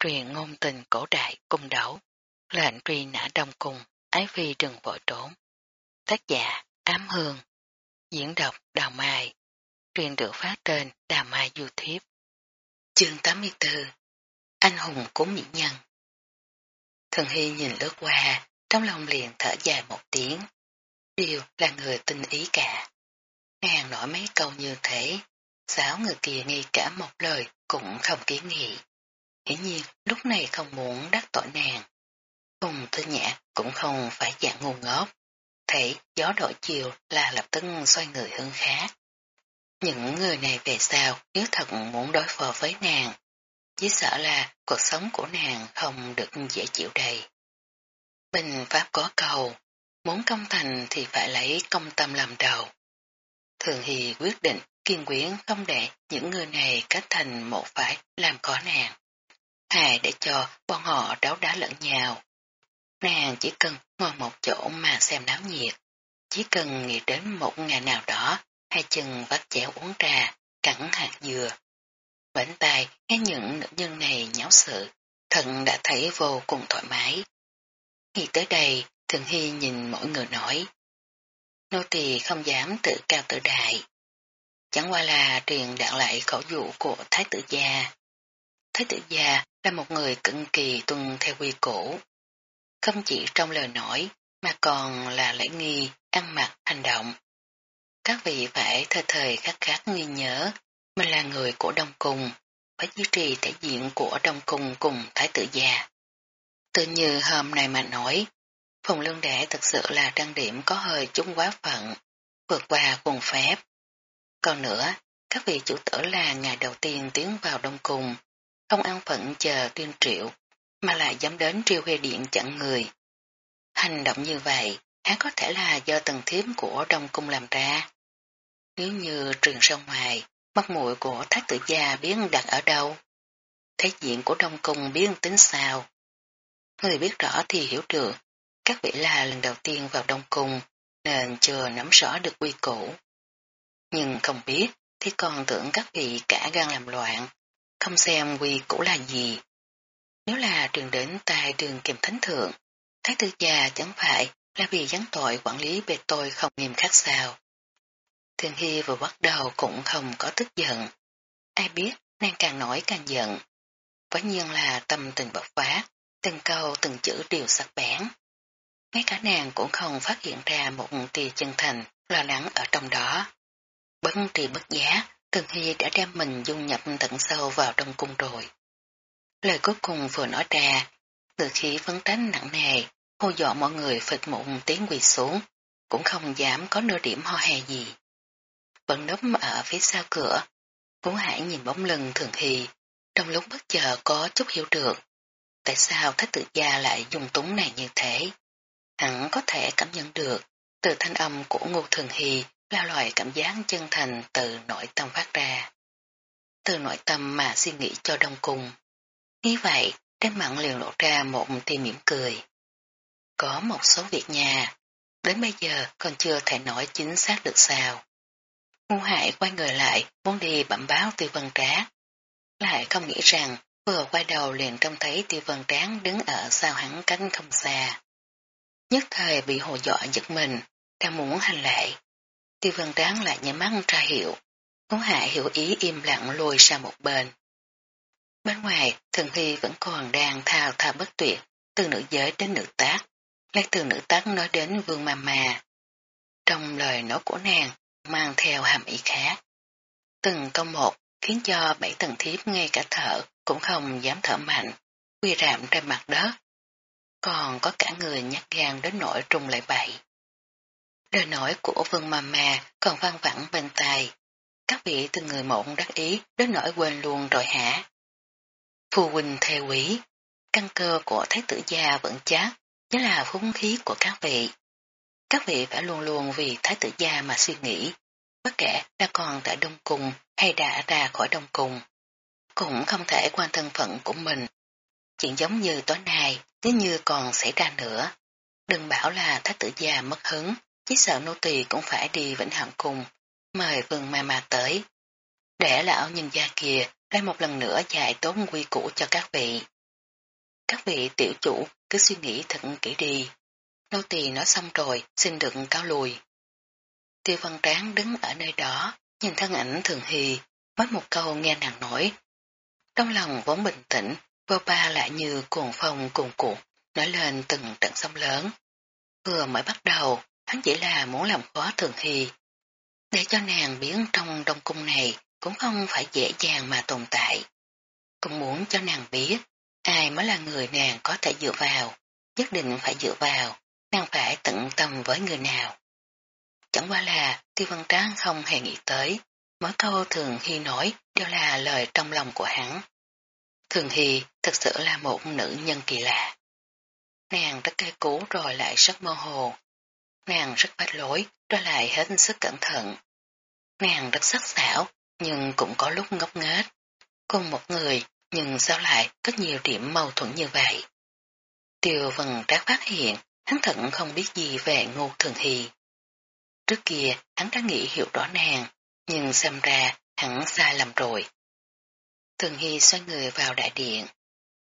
truyền ngôn tình cổ đại cung đấu, lệnh truy nã đông cung, ái phi đừng vội trốn. Tác giả Ám Hương, diễn đọc Đào Mai, truyền được phát trên Đào Mai YouTube. Chương 84 Anh hùng của mỹ nhân Thần Hy nhìn lướt qua, trong lòng liền thở dài một tiếng. Điều là người tinh ý cả. Nàng nói mấy câu như thế, sáu người kia ngay cả một lời cũng không kiến nghị. Hiển nhiên lúc này không muốn đắc tội nàng. Cùng tư nhã cũng không phải dạng ngu ngốc. Thấy gió đổi chiều là lập tức xoay người hướng khác. Những người này về sau nếu thật muốn đối phó với nàng, chỉ sợ là cuộc sống của nàng không được dễ chịu đầy. Bình Pháp có cầu, muốn công thành thì phải lấy công tâm làm đầu. Thường Hy quyết định kiên quyến không để những người này kết thành một phải làm có nàng. Hài để cho bọn họ đấu đá lẫn nhau. Nàng chỉ cần ngồi một chỗ mà xem náo nhiệt. Chỉ cần nghĩ đến một ngày nào đó, hai chân vắt chéo uống trà, cắn hạt dừa. Bảnh tài, nghe những nữ nhân này nháo sự, thận đã thấy vô cùng thoải mái. Khi tới đây, Thường Hy nhìn mỗi người nói. Nô tỳ không dám tự cao tự đại. Chẳng qua là truyền đạt lại khẩu dụ của Thái tử gia. Thái tử già là một người cực kỳ tuân theo quy củ. Không chỉ trong lời nói, mà còn là lễ nghi, ăn mặc, hành động. Các vị phải thời thời khắc khắc ghi nhớ, mình là người của Đông Cung, phải duy trì thể diện của Đông Cung cùng Thái tử già. Tự như hôm nay mà nói, Phùng Lương Đệ thật sự là trang điểm có hơi chúng quá phận, vượt qua quần phép. Còn nữa, các vị chủ tử là ngày đầu tiên tiến vào Đông Cung, không ăn phận chờ tuyên triệu, mà lại dám đến triều huê điện chặn người. Hành động như vậy, há có thể là do tầng thiếm của Đông Cung làm ra. Nếu như truyền ra ngoài, mắt mũi của thái tử gia biến đặt ở đâu? Thế diện của Đông Cung biến tính sao? Người biết rõ thì hiểu được, các vị là lần đầu tiên vào Đông Cung, nên chưa nắm rõ được quy củ. Nhưng không biết, thì còn tưởng các vị cả gan làm loạn, không xem quy củ là gì. Nếu là truyền đến tài đường kiềm thánh thượng, thái tử già chẳng phải là vì gián tội quản lý bề tôi không nghiêm khắc sao. Thường Hy vừa bắt đầu cũng không có tức giận. Ai biết, nàng càng nói càng giận. Quả nhiên là tâm tình bộc phát, từng câu từng chữ đều sắc bén. Ngay cả nàng cũng không phát hiện ra một tia chân thành, lo lắng ở trong đó. Bất trì bất giá, Thường Hy đã đem mình dung nhập tận sâu vào trong cung rồi. Lời cuối cùng vừa nói ra, từ khí vấn tránh nặng nề, hô dọ mọi người phịch mụn tiếng quỳ xuống, cũng không dám có nửa điểm ho hè gì. Vẫn núp ở phía sau cửa, Phú Hải nhìn bóng lưng Thường Hy, trong lúc bất chờ có chút hiểu được. Tại sao thái Tự gia lại dùng túng này như thế? Hẳn có thể cảm nhận được từ thanh âm của Ngô Thường Hy là loại cảm giác chân thành từ nội tâm phát ra. Từ nội tâm mà suy nghĩ cho đông cung. Như vậy, trên mặt liền lộ ra một tia mỉm cười. Có một số việc nhà, đến bây giờ còn chưa thể nói chính xác được sao. Ngu hại quay người lại, muốn đi bẩm báo tiêu vân trác. Lại không nghĩ rằng, vừa quay đầu liền trông thấy tiêu vân tráng đứng ở sau hắn cánh không xa. Nhất thời bị hồ dọa giật mình, đang muốn hành lệ. Tiêu Văn tráng lại nhảy mắt ra hiệu. cố hạ hiểu ý im lặng lùi sang một bên. Bên ngoài, thần hy vẫn còn đang thao thao bất tuyệt, từ nữ giới đến nữ tác, lấy từ nữ tác nói đến vương Ma Ma. Trong lời nói của nàng, mang theo hàm ý khác. Từng câu một khiến cho bảy tầng thiếp ngay cả thở cũng không dám thở mạnh, quy rạm trên mặt đất. Còn có cả người nhắc gan đến nỗi trùng lại bậy đời nổi của vương mà mà còn vang vẳng bên tai. Các vị từng người mộng đắc ý đến nỗi quên luôn rồi hả? Phu huynh thề quý, căn cơ của thái tử gia vẫn chắc, nhất là phúng khí của các vị. Các vị phải luôn luôn vì thái tử gia mà suy nghĩ, bất kể đã còn tại Đông Cung hay đã ra khỏi Đông Cung. Cũng không thể quan thân phận của mình. Chuyện giống như tối nay, nếu như còn xảy ra nữa. Đừng bảo là thái tử gia mất hứng, chỉ sợ nô tỳ cũng phải đi Vĩnh hạng cùng mời vườn ma ma tới. Để lão nhân gia kia lại một lần nữa dạy tốn quy củ cho các vị. các vị tiểu chủ cứ suy nghĩ thật kỹ đi. Nô tỳ nói xong rồi, xin được cáo lùi. Tiêu văn tráng đứng ở nơi đó, nhìn thân ảnh thường hì, mất một câu nghe nàng nói. Trong lòng vốn bình tĩnh, vô ba lại như cuồng phong cuồng cuộn, nói lên từng trận sông lớn. Vừa mới bắt đầu, hắn chỉ là muốn làm khó thường hy. Để cho nàng biến trong đông cung này cũng không phải dễ dàng mà tồn tại. Cũng muốn cho nàng biết, ai mới là người nàng có thể dựa vào, nhất định phải dựa vào, nàng phải tận tâm với người nào. Chẳng qua là tiêu văn tráng không hề nghĩ tới, mỗi câu thường hy nói đều là lời trong lòng của hắn. Thường hy thật sự là một nữ nhân kỳ lạ. Nàng rất cây cú rồi lại rất mơ hồ. Nàng rất bách lối, trở lại hết sức cẩn thận. Nàng rất sắc sảo, nhưng cũng có lúc ngốc nghếch. Cùng một người, nhưng sao lại có nhiều điểm mâu thuẫn như vậy? Tiêu vần trác phát hiện, hắn thận không biết gì về ngô thường hy. Trước kia, hắn đã nghĩ hiểu rõ nàng, nhưng xem ra hắn sai lầm rồi. Thường Hy xoay người vào đại điện.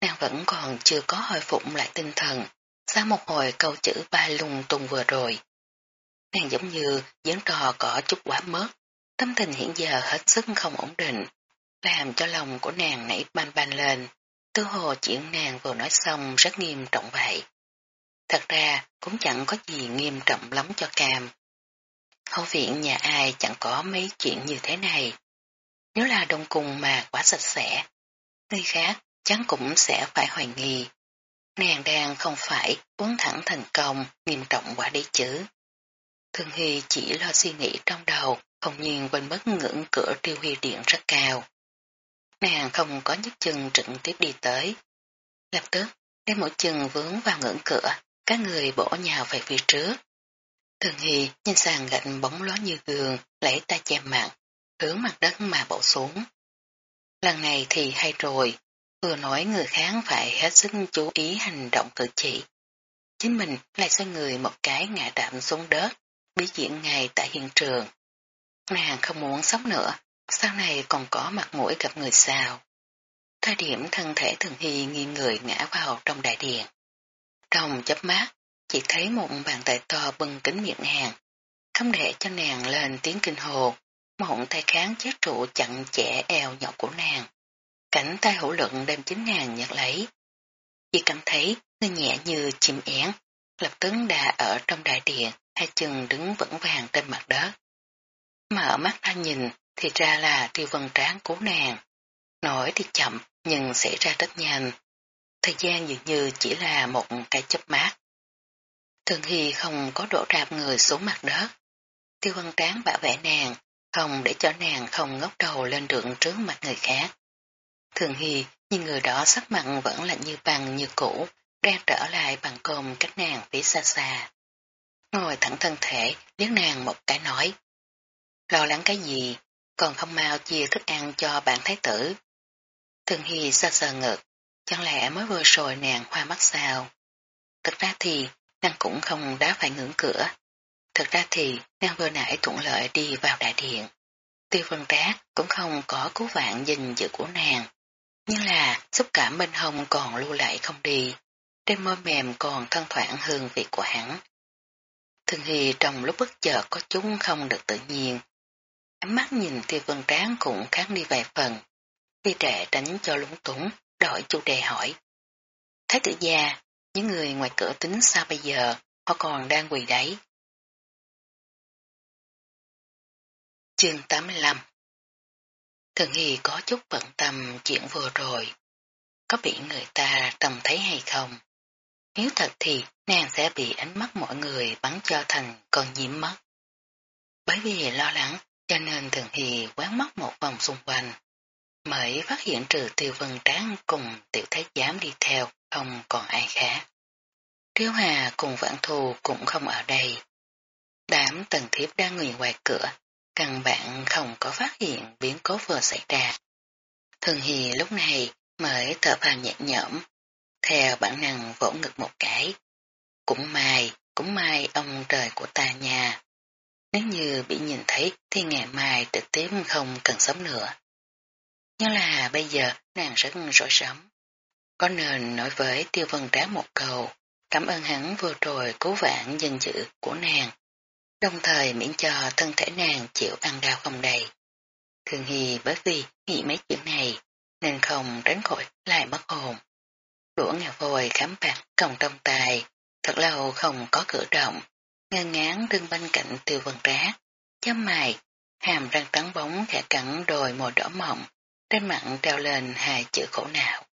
Nàng vẫn còn chưa có hồi phục lại tinh thần, sau một hồi câu chữ ba lung tung vừa rồi. Nàng giống như diễn trò có chút quá mất, tâm tình hiện giờ hết sức không ổn định, làm cho lòng của nàng nảy ban ban lên, tư hồ chuyện nàng vừa nói xong rất nghiêm trọng vậy. Thật ra cũng chẳng có gì nghiêm trọng lắm cho cam. Hậu viện nhà ai chẳng có mấy chuyện như thế này. Nếu là đông cung mà quá sạch sẽ, người khác chắc cũng sẽ phải hoài nghi. Nàng đang không phải uống thẳng thành công nghiêm trọng quá đi chứ. Thường Hy chỉ lo suy nghĩ trong đầu, không nhiên quên mất ngưỡng cửa tiêu huy điện rất cao. Nàng không có nhấc chân trực tiếp đi tới. Lập tức, đem mỗi chân vướng vào ngưỡng cửa, các người bổ nhào về phía trước. Thường Hy nhìn sàn gạch bóng ló như gương, lấy tay che mặt, hướng mặt đất mà bổ xuống. Lần này thì hay rồi, vừa nói người khác phải hết sức chú ý hành động cử chỉ. Chính mình lại xoay người một cái ngã đạm xuống đất, biểu diễn ngay tại hiện trường. Nàng không muốn sống nữa, sau này còn có mặt mũi gặp người sao. Thời điểm thân thể thường hy nghiêng người ngã vào trong đại điện. Trong chớp mắt, chỉ thấy một bàn tay to bưng kính miệng nàng, không để cho nàng lên tiếng kinh hồ, một tay kháng chết trụ chặn chẽ eo nhỏ của nàng. Cảnh tay hữu luận đem chính nàng nhặt lấy. Chỉ cảm thấy người nhẹ như chim én, lập tức đã ở trong đại điện, hai chân đứng vững vàng trên mặt đất. Mở mắt ra nhìn thì ra là tiêu vân tráng cứu nàng. nổi thì chậm nhưng xảy ra rất nhanh. Thời gian dường như chỉ là một cái chớp mát. Thường Hy không có đổ rạp người xuống mặt đất. Tiêu vân tráng bảo vệ nàng, không để cho nàng không ngóc đầu lên đường trước mặt người khác. Thường Hy nhìn người đó sắc mặn vẫn lạnh như bằng như cũ, đang trở lại bằng cơm cách nàng phía xa xa. Ngồi thẳng thân thể, liếc nàng một cái nói. Lo lắng cái gì, còn không mau chia thức ăn cho bạn thái tử. Thường Hy sơ sờ ngực, chẳng lẽ mới vừa rồi nàng hoa mắt sao? Thật ra thì, nàng cũng không đá phải ngưỡng cửa. Thật ra thì, nàng vừa nãy thuận lợi đi vào đại điện. Tiêu vân trác cũng không có cứu vạn dình dự của nàng. Nhưng là xúc cảm bên hông còn lưu lại không đi. Trên môi mềm còn thân thoảng hương vị của hắn. Thường Hy trong lúc bất chợt có chúng không được tự nhiên, Ánh mắt nhìn tiêu vân tráng cũng kháng đi vài phần. Vì trẻ tránh cho lúng túng, đổi chủ đề hỏi. Thái tử gia, những người ngoài cửa tính sao bây giờ, họ còn đang quỳ đấy. Chương 85 Thường Hy có chút bận tâm chuyện vừa rồi. Có bị người ta trông thấy hay không? Nếu thật thì nàng sẽ bị ánh mắt mọi người bắn cho thành con nhiễm mất. Bởi vì lo lắng cho nên thường Hy quán mắt một vòng xung quanh. Mới phát hiện trừ tiêu vân tráng cùng tiểu thái giám đi theo, không còn ai khác. Triếu Hà cùng vãn thù cũng không ở đây. Đám tần thiếp đang ngồi ngoài cửa, căn bản không có phát hiện biến cố vừa xảy ra. Thường hì lúc này mới thở vào nhẹ nhõm, theo bản năng vỗ ngực một cái. Cũng may, cũng may ông trời của ta nhà, nếu như bị nhìn thấy thì ngày mai trực tiếp không cần sống nữa. Nhưng là bây giờ nàng rất rối rắm. có nên nói với tiêu vân trá một câu, cảm ơn hắn vừa rồi cố vãn dân dự của nàng, đồng thời miễn cho thân thể nàng chịu ăn đau không đầy. Thường Hy bởi vì nghĩ mấy chuyện này, nên không tránh khỏi lại mất hồn. Đũa ngà vôi khám bạc còng trong tài thật lâu không có cử động, ngân ngán đứng bên cạnh tiêu vân trá, chấm mày, hàm răng trắng bóng khẽ cắn đồi môi đỏ mọng, trên mặt treo lên hai chữ khổ não.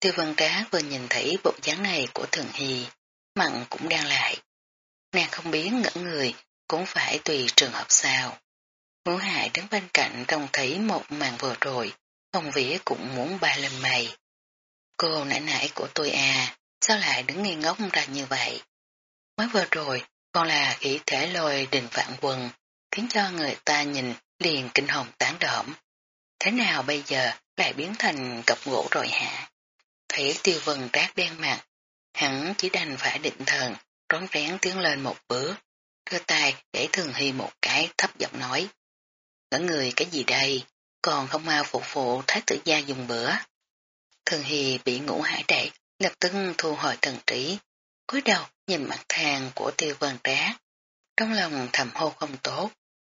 Tiêu vân trá vừa nhìn thấy bộ dáng này của thường hy, mặn cũng đang lại. Nàng không biết ngỡ người, cũng phải tùy trường hợp sao. Ngũ hại đứng bên cạnh trông thấy một màn vừa rồi, ông vía cũng muốn ba lên mày. Cô nãy nãy của tôi à, sao lại đứng nghi ngốc ra như vậy? Mới vừa rồi, còn là khí thể lôi đình vạn quần khiến cho người ta nhìn liền kinh hồn tán đỏm. Thế nào bây giờ lại biến thành cặp gỗ rồi hả? Thấy tiêu vân rác đen mặt, hắn chỉ đành phải định thần, rón rén tiến lên một bước, đưa tay để thường hy một cái thấp giọng nói. Ngỡ người cái gì đây, còn không mau phục vụ thái tử gia dùng bữa. Thường hy bị ngủ hải đẩy, lập tức thu hồi thần trí, cúi đầu nhìn mặt thang của tiêu vân trá. Trong lòng thầm hô không tốt,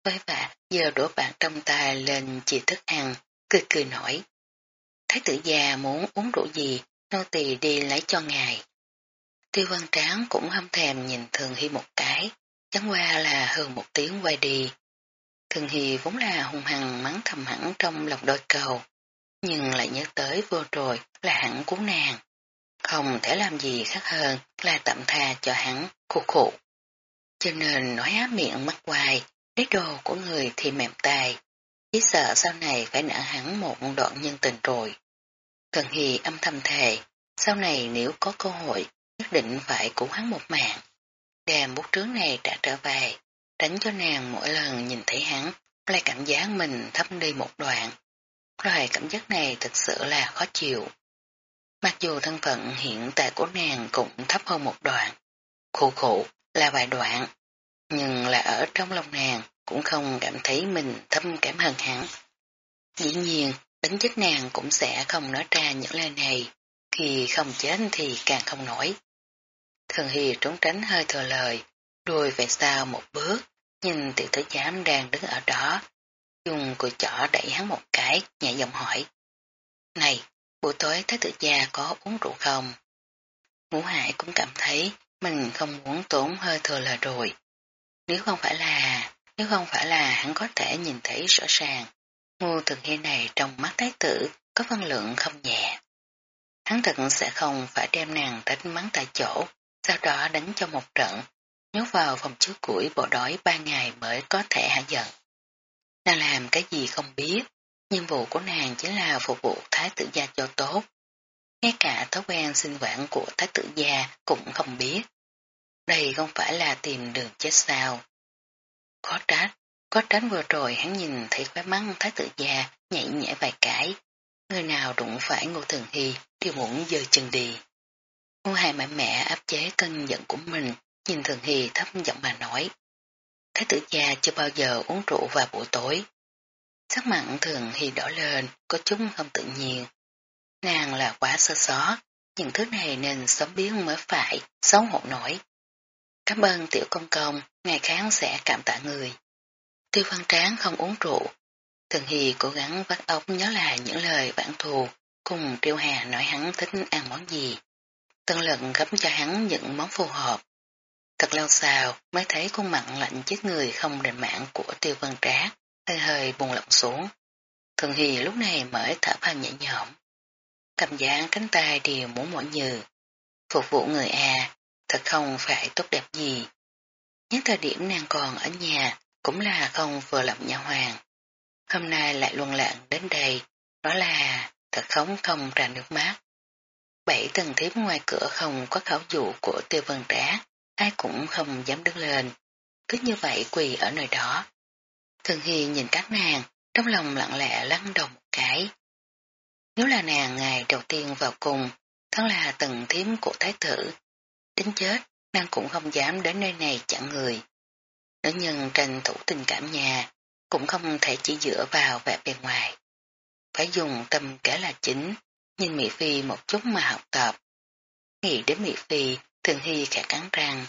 với vả giờ đổ bạc trong tay lên chỉ thức ăn, cười cười nổi. Thái tử già muốn uống rượu gì, nô tỳ đi lấy cho ngài. Tiêu văn tráng cũng hâm thèm nhìn Thường Hy một cái, chẳng qua là hơn một tiếng quay đi. Thường Hy vốn là hung hăng mắng thầm hẳn trong lòng đôi cầu, nhưng lại nhớ tới vừa rồi là hẳn cứu nàng. Không thể làm gì khác hơn là tạm tha cho hắn khu khụ. Cho nên nói á miệng mắt hoài, lấy đồ của người thì mềm tay, chỉ sợ sau này phải nợ hắn một đoạn nhân tình rồi. Thường Hy âm thầm thề, sau này nếu có cơ hội, nhất định phải cứu hắn một mạng. Đem bút trướng này trả trở về, tránh cho nàng mỗi lần nhìn thấy hắn, lại cảm giác mình thấp đi một đoạn. Loài cảm giác này thực sự là khó chịu. Mặc dù thân phận hiện tại của nàng cũng thấp hơn một đoạn, khổ khổ là vài đoạn, nhưng là ở trong lòng nàng cũng không cảm thấy mình thâm cảm hơn hắn. Dĩ nhiên, đánh chết nàng cũng sẽ không nói ra những lời này, khi không chết thì càng không nổi. Thường Hy trốn tránh hơi thừa lời, đuôi về sau một bước, nhìn tiểu tử giám đang đứng ở đó, dùng cùi chỏ đẩy hắn một cái, nhẹ giọng hỏi. Này, buổi tối thái tử gia có uống rượu không? Ngũ Hải cũng cảm thấy mình không muốn tốn hơi thừa lời rồi. Nếu không phải là, nếu không phải là hắn có thể nhìn thấy rõ ràng, ngô thường hy này trong mắt thái tử có phân lượng không nhẹ. Hắn thật sẽ không phải đem nàng đánh mắng tại chỗ, sau đó đánh cho một trận, nhốt vào phòng chứa củi bộ đói ba ngày mới có thể hạ giận. Nàng làm cái gì không biết, nhiệm vụ của nàng chính là phục vụ thái tử gia cho tốt. Ngay cả thói quen sinh quản của thái tử gia cũng không biết. Đây không phải là tìm đường chết sao. Có trách, có tránh vừa rồi hắn nhìn thấy khóe mắng thái tử gia nhảy nhảy vài cái. Người nào đụng phải ngô thường hy đều muốn dơ chân đi. Ngô hài mạnh mẽ áp chế cân giận của mình, nhìn thường hy thấp giọng mà nói. Thái tử gia chưa bao giờ uống rượu vào buổi tối. Sắc mặn thường hy đỏ lên, có chút không tự nhiên. Nàng là quá sơ só, những thứ này nên sớm biến mới phải, xấu hổ nổi. Cảm ơn tiểu công công, ngày kháng sẽ cảm tạ người. Tiêu văn tráng không uống rượu. Thường Hy cố gắng vắt óc nhớ lại những lời bản thù, cùng Tiêu Hà nói hắn thích ăn món gì. Tân lần gấp cho hắn những món phù hợp. Thật lâu sau mới thấy khuôn mặt lạnh chết người không đền mạng của Tiêu Văn Trác, hơi hơi buồn lỏng xuống. Thường hì lúc này mới thở phào nhẹ nhõm. Cầm giác cánh tay đều muốn mỏi nhừ. Phục vụ người à, thật không phải tốt đẹp gì. Những thời điểm nàng còn ở nhà cũng là không vừa lòng nhà hoàng. Hôm nay lại luân lạng đến đây, đó là thật không không ra nước mắt. Bảy tầng thiếp ngoài cửa không có khảo dụ của tiêu vân trá, ai cũng không dám đứng lên. Cứ như vậy quỳ ở nơi đó. Thường Hy nhìn các nàng, trong lòng lặng lẽ lăn đầu một cái. Nếu là nàng ngày đầu tiên vào cùng, thân là tầng thiếm của thái tử, Đến chết, nàng cũng không dám đến nơi này chặn người. Nữ nhân tranh thủ tình cảm nhà, cũng không thể chỉ dựa vào vẻ bề ngoài. Phải dùng tâm cả là chính, nhìn Mỹ Phi một chút mà học tập. Nghĩ đến Mỹ Phi, Thường Hy khẽ cắn răng.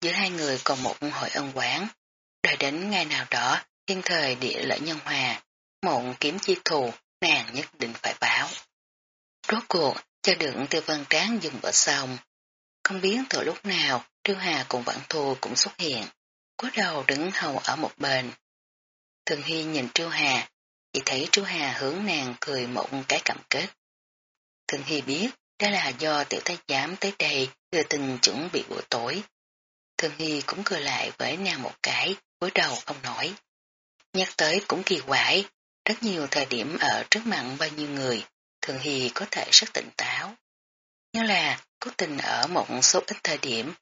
Giữa hai người còn một hội ân quán. Đợi đến ngày nào đó, thiên thời địa lợi nhân hòa, mộng kiếm chi thù, nàng nhất định phải báo. Rốt cuộc, cho đựng tiêu vân tráng dùng vợ xong. Không biết từ lúc nào, Triêu Hà cùng Vãn Thù cũng xuất hiện. Cúi đầu đứng hầu ở một bên. Thường Hy nhìn Triêu Hà, chỉ thấy Triêu Hà hướng nàng cười một cái cảm kết. Thường Hy biết đó là do tiểu thái giám tới đây chưa tình chuẩn bị buổi tối. Thường Hy cũng cười lại với nàng một cái, cúi đầu không nổi. Nhắc tới cũng kỳ quái, rất nhiều thời điểm ở trước mặt bao nhiêu người, Thường Hy có thể rất tỉnh táo. Như là cố tình ở một số ít thời điểm.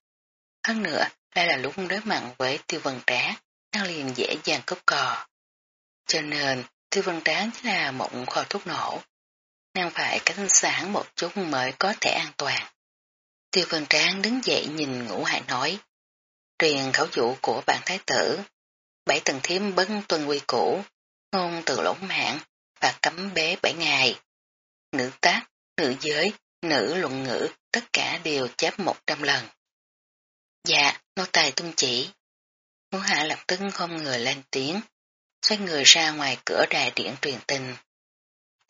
Hơn nữa, đây là lúc đối mặt với tiêu vân trá, đang liền dễ dàng cướp cò. Cho nên, tiêu vân trá chỉ là một kho thuốc nổ. Nàng phải cánh sáng một chút mới có thể an toàn. Tiêu vân tráng đứng dậy nhìn ngũ hải nói. Truyền khẩu dụ của bạn thái tử. Bảy tầng thiếm bấn tuân quy cũ. Ngôn từ lỗ mạng và cấm bế bảy ngày. Nữ tác, nữ giới, nữ luận ngữ, tất cả đều chép một trăm lần. Dạ, nô tài tuân chỉ. Ngũ hạ lập tức không người lên tiếng, xoay người ra ngoài cửa đài điện truyền tình.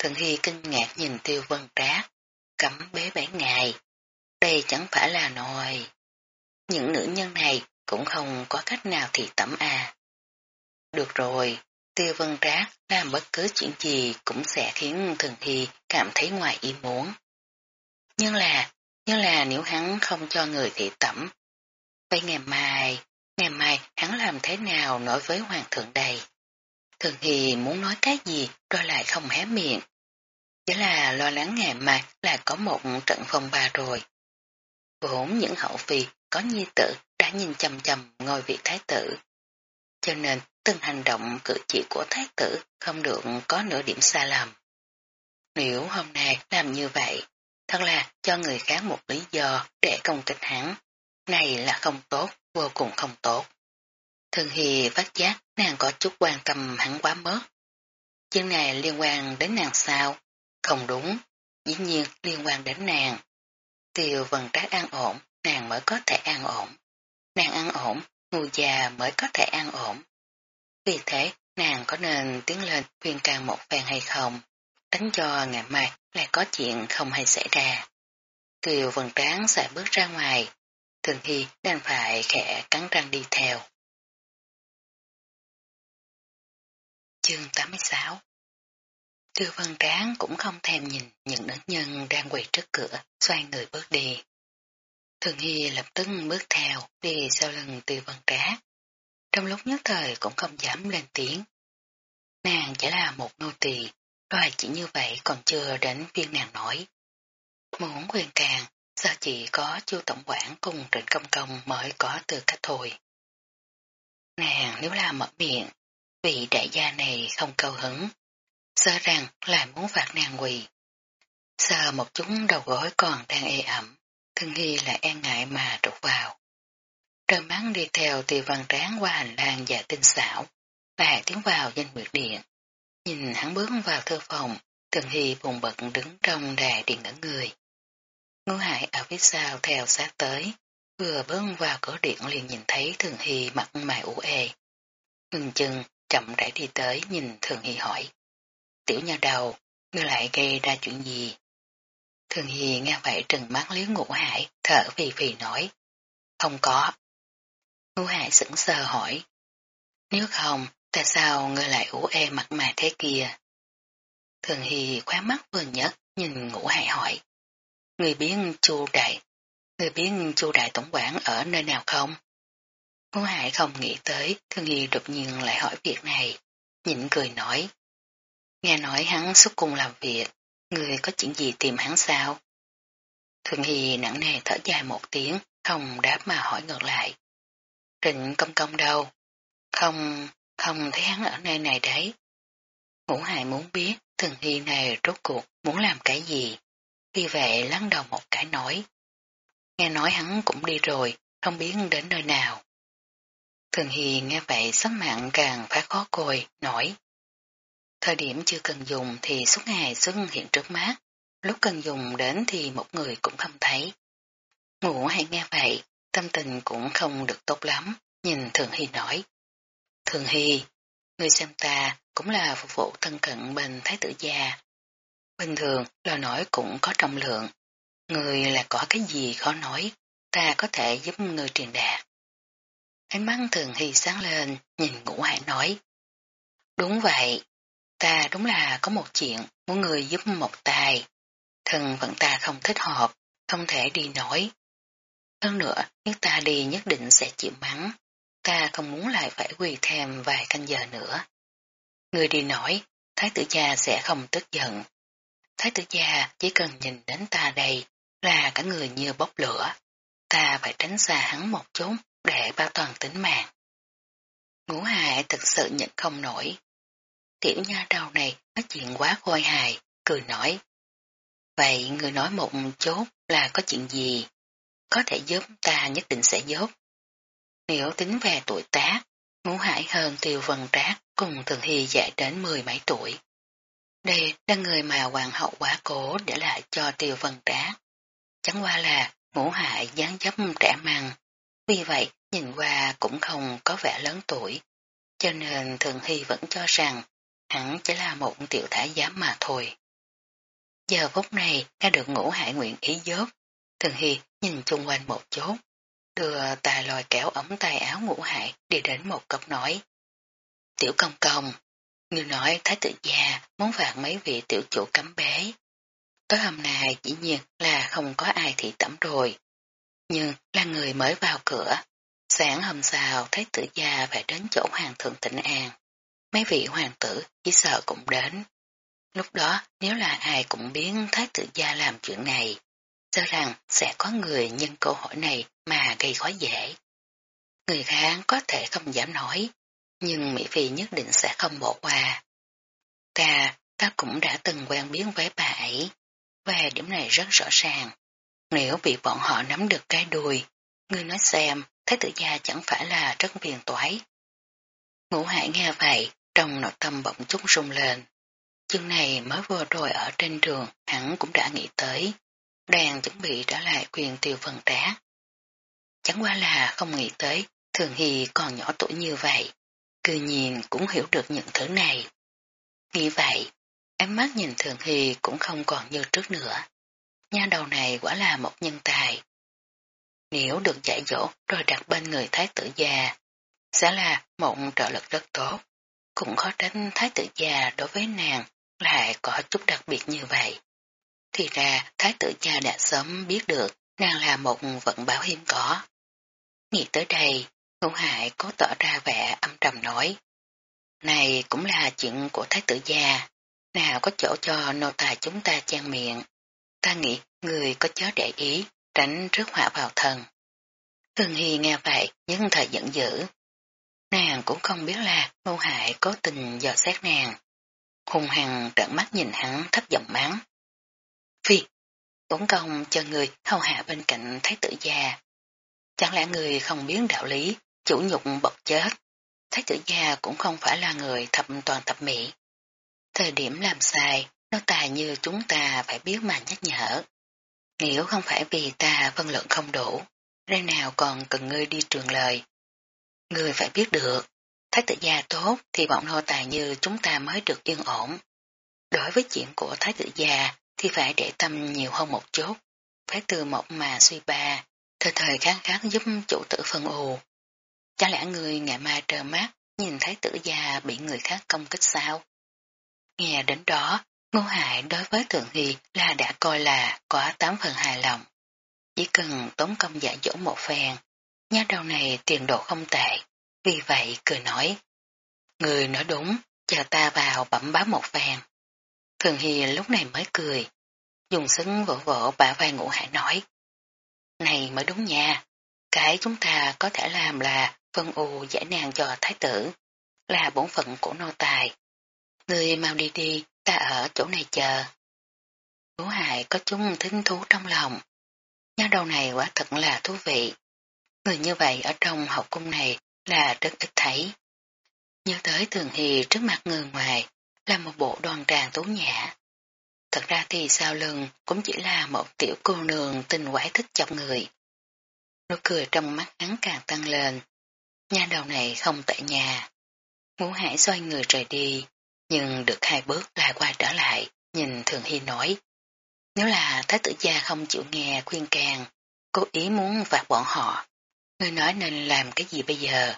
Thần Hy kinh ngạc nhìn tiêu vân trác, cấm bế bảy ngày. Đây chẳng phải là nồi. Những nữ nhân này cũng không có cách nào thì tẩm à. Được rồi, tiêu vân trác làm bất cứ chuyện gì cũng sẽ khiến Thần Hy cảm thấy ngoài ý muốn. Nhưng là, nhưng là nếu hắn không cho người thị tẩm. Vậy ngày mai, ngày mai hắn làm thế nào nói với hoàng thượng đây? Thường thì muốn nói cái gì rồi lại không hé miệng. Chỉ là lo lắng ngày mai là có một trận phong ba rồi. Vốn những hậu phi có nhi tử đã nhìn chầm chầm ngôi vị thái tử. Cho nên từng hành động cử chỉ của thái tử không được có nửa điểm sai lầm. Nếu hôm nay làm như vậy, thật là cho người khác một lý do để công kích hắn. Này là không tốt, vô cùng không tốt. Thường Hy phát giác nàng có chút quan tâm hắn quá mất. Chuyện này liên quan đến nàng sao? Không đúng, dĩ nhiên liên quan đến nàng. Tiêu vần trác an ổn, nàng mới có thể an ổn. Nàng an ổn, ngu già mới có thể an ổn. Vì thế, nàng có nên tiến lên khuyên can một phen hay không? Đánh cho ngày mai lại có chuyện không hay xảy ra. Tiêu vần tráng sẽ bước ra ngoài, thường hy đang phải khẽ cắn răng đi theo. Chương 86 Tư vân tráng cũng không thèm nhìn những nữ nhân đang quỳ trước cửa, xoay người bước đi. Thường Hy lập tức bước theo, đi sau lưng tư vân tráng. Trong lúc nhất thời cũng không dám lên tiếng. Nàng chỉ là một nô tỳ, rồi chỉ như vậy còn chưa đến viên nàng nổi. Muốn quyền càng, sao chỉ có chu tổng quản cùng trịnh công công mới có tư cách thôi. Nàng nếu là mở miệng, vị đại gia này không cầu hứng, sợ rằng lại muốn phạt nàng quỳ. Sợ một chúng đầu gối còn đang ê ẩm, Thương Hy lại e ngại mà trục vào. Trời mắng đi theo tiêu văn tráng qua hành lang và tinh xảo, và tiến vào danh nguyệt điện. Nhìn hắn bước vào thư phòng, Thường Hy bùng bật đứng trong đà điện ngẩn người. Ngũ Hải ở phía sau theo sát tới, vừa bước vào cửa điện liền nhìn thấy Thường Hy mặt mày ủ ê. Ngừng chừng, chậm rãi đi tới nhìn Thường Hy hỏi. Tiểu nhà đầu, ngươi lại gây ra chuyện gì? Thường Hy nghe vậy trừng mắt liếc ngũ hải, thở phì phì nói. Không có. Ngũ hải sững sờ hỏi. Nếu không, tại sao ngươi lại ủ ê mặt mày thế kia? Thường Hy khóa mắt vừa nhất nhìn ngũ hải hỏi. Người biết chu đại, người biết chu đại tổng quản ở nơi nào không? Ngũ hải không nghĩ tới, Thường Hy đột nhiên lại hỏi việc này, nhịn cười nói. Nghe nói hắn xuất cung làm việc, người có chuyện gì tìm hắn sao? Thường Hy nặng nề thở dài một tiếng, không đáp mà hỏi ngược lại. Trịnh công công đâu? Không, không thấy hắn ở nơi này đấy. Ngũ Hải muốn biết Thường Hy này rốt cuộc muốn làm cái gì. Vì vậy lắng đầu một cái nói. Nghe nói hắn cũng đi rồi, không biết đến nơi nào. Thường Hy nghe vậy sắc mạng càng phát khó côi, nổi. Thời điểm chưa cần dùng thì suốt ngày xuất hiện trước mắt, lúc cần dùng đến thì một người cũng không thấy. Ngủ hay nghe vậy, tâm tình cũng không được tốt lắm, nhìn Thường Hy nói. Thường Hy, người xem ta cũng là phục vụ thân cận bên thái tử gia. Bình thường, lời nói cũng có trọng lượng. Người là có cái gì khó nói, ta có thể giúp người truyền đạt. Ánh mắt Thường Hy sáng lên, nhìn ngũ hải nói. Đúng vậy, ta đúng là có một chuyện muốn người giúp một tài. Thần vẫn ta không thích hợp, không thể đi nổi. Hơn nữa, nếu ta đi nhất định sẽ chịu mắng. Ta không muốn lại phải quỳ thêm vài canh giờ nữa. Người đi nổi, thái tử gia sẽ không tức giận. Thái tử gia chỉ cần nhìn đến ta đây là cả người như bốc lửa. Ta phải tránh xa hắn một chút để bảo toàn tính mạng. Ngũ hại thực sự nhận không nổi. Tiểu nha đầu này nói chuyện quá khôi hài, cười nói. Vậy người nói một chút là có chuyện gì? Có thể giúp ta nhất định sẽ giúp. Nếu tính về tuổi tác, ngũ hải hơn tiêu vân trác cùng thường hy dạy đến mười mấy tuổi. Đây là người mà hoàng hậu quá cố để lại cho tiêu vân trác. Chẳng qua là ngũ hại dáng dấp trẻ măng, vì vậy nhìn qua cũng không có vẻ lớn tuổi, cho nên thường hy vẫn cho rằng hắn chỉ là một tiểu thái giám mà thôi. Giờ phút này nghe được ngũ hải nguyện ý dốt, thường hi nhìn chung quanh một chốt, đưa tài lòi kéo ống tay áo ngũ hải đi đến một cốc nói. Tiểu công công, như nói thái tử già muốn phạt mấy vị tiểu chủ cấm bế. Tối hôm nay dĩ nhiên là không có ai thị tẩm rồi, nhưng là người mới vào cửa. Sáng hôm sau thái tử gia phải đến chỗ hoàng thượng tịnh an. Mấy vị hoàng tử chỉ sợ cũng đến. Lúc đó nếu là ai cũng biến thái tử gia làm chuyện này, sợ rằng sẽ có người nhân câu hỏi này mà gây khó dễ. Người khác có thể không dám nói, nhưng Mỹ Phi nhất định sẽ không bỏ qua. Ta, ta cũng đã từng quen biến với bà ấy, về điểm này rất rõ ràng. Nếu bị bọn họ nắm được cái đuôi, ngươi nói xem, thái tử gia chẳng phải là rất phiền toái. Ngũ hải nghe vậy, trong nội tâm bỗng chút rung lên. Chương này mới vừa rồi ở trên đường, hắn cũng đã nghĩ tới. Đang chuẩn bị trả lại quyền tiêu phần trá. Chẳng qua là không nghĩ tới, thường hy còn nhỏ tuổi như vậy. Cư nhiên cũng hiểu được những thứ này. Nghĩ vậy, ánh mắt nhìn thường hy cũng không còn như trước nữa. Nha đầu này quả là một nhân tài. Nếu được dạy dỗ rồi đặt bên người thái tử già, sẽ là một trợ lực rất tốt. Cũng khó tránh thái tử già đối với nàng lại có chút đặc biệt như vậy. Thì ra thái tử già đã sớm biết được nàng là một vận báo hiếm có. Nghĩ tới đây, ngũ hại cố tỏ ra vẻ âm trầm nói. Này cũng là chuyện của thái tử già, nào có chỗ cho nô tài chúng ta trang miệng. Ta nghĩ người có chớ để ý, tránh rước họa vào thần. Thường Hy nghe vậy, nhưng thời giận dữ. Nàng cũng không biết là ngô Hải cố tình dò xét nàng. Hùng hằng trợn mắt nhìn hắn thấp giọng mắng. Phi, tốn công cho người hầu hạ bên cạnh thái tử già Chẳng lẽ người không biết đạo lý, chủ nhục bọc chết. Thái tử già cũng không phải là người thập toàn thập mỹ. Thời điểm làm sai, nó tài như chúng ta phải biết mà nhắc nhở. Nếu không phải vì ta phân lượng không đủ, đây nào còn cần ngươi đi trường lời người phải biết được, thái tử gia tốt thì bọn nô tài như chúng ta mới được yên ổn. Đối với chuyện của thái tử gia thì phải để tâm nhiều hơn một chút, phải từ một mà suy ba, thời thời kháng kháng giúp chủ tử phân ù. Chả lẽ người ngày mai trơ mắt nhìn thái tử gia bị người khác công kích sao? Nghe đến đó, Ngô Hải đối với Thượng Hy là đã coi là có tám phần hài lòng. Chỉ cần tốn công giải dỗ một phen, nha đầu này tiền độ không tệ, vì vậy cười nói. Người nói đúng, chờ ta vào bẩm báo một phen. Thường Hy lúc này mới cười, dùng sứng vỗ vỗ bả vai ngũ hải nói. Này mới đúng nha, cái chúng ta có thể làm là phân u giải nàng cho thái tử, là bổn phận của nô tài. Người mau đi đi, ta ở chỗ này chờ. Ngũ hải có chúng thính thú trong lòng. Nhà đầu này quả thật là thú vị. Người như vậy ở trong học cung này là rất ít thấy. Nhớ tới Thường Hy trước mặt người ngoài là một bộ đoàn tràng tú nhã. Thật ra thì sao lưng cũng chỉ là một tiểu cô nương tình quái thích chọc người. nụ cười trong mắt hắn càng tăng lên. Nha đầu này không tại nhà. Ngũ hải xoay người rời đi, nhưng được hai bước lại quay trở lại, nhìn Thường Hy nói. Nếu là Thái tử gia không chịu nghe khuyên càng, cố ý muốn phạt bọn họ, người nói nên làm cái gì bây giờ?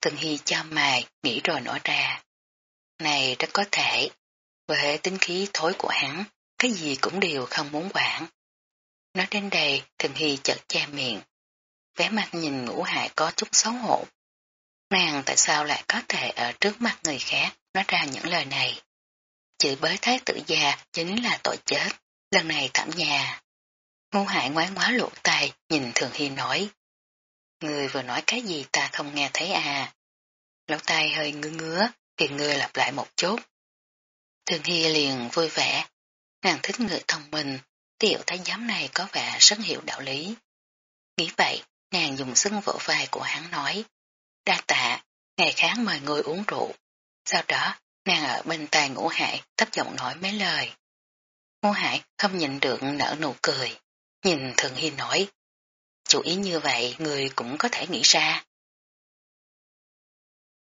Từng Hy cho mày, nghĩ rồi nói ra. Này rất có thể, với tính khí thối của hắn, cái gì cũng đều không muốn quản. Nói đến đây, Thường Hy chợt che miệng. Vẻ mặt nhìn ngũ hại có chút xấu hổ. Nàng tại sao lại có thể ở trước mặt người khác nói ra những lời này? Chữ bới thái tử già chính là tội chết, lần này thảm nhà. Ngũ hại ngoái ngoá lộ tay nhìn Thường Hy nói. Người vừa nói cái gì ta không nghe thấy à? Lỗ tay hơi ngứa ngứa, thì người lặp lại một chút. Thường Hy liền vui vẻ, nàng thích người thông minh, tiểu thái giám này có vẻ rất hiểu đạo lý. Nghĩ vậy, nàng dùng sưng vỗ vai của hắn nói, đa tạ, ngày khác mời người uống rượu. Sau đó, nàng ở bên tai ngũ hải thấp giọng nói mấy lời. Ngũ hải không nhìn được nở nụ cười, nhìn Thường Hy nói, chủ ý như vậy người cũng có thể nghĩ ra.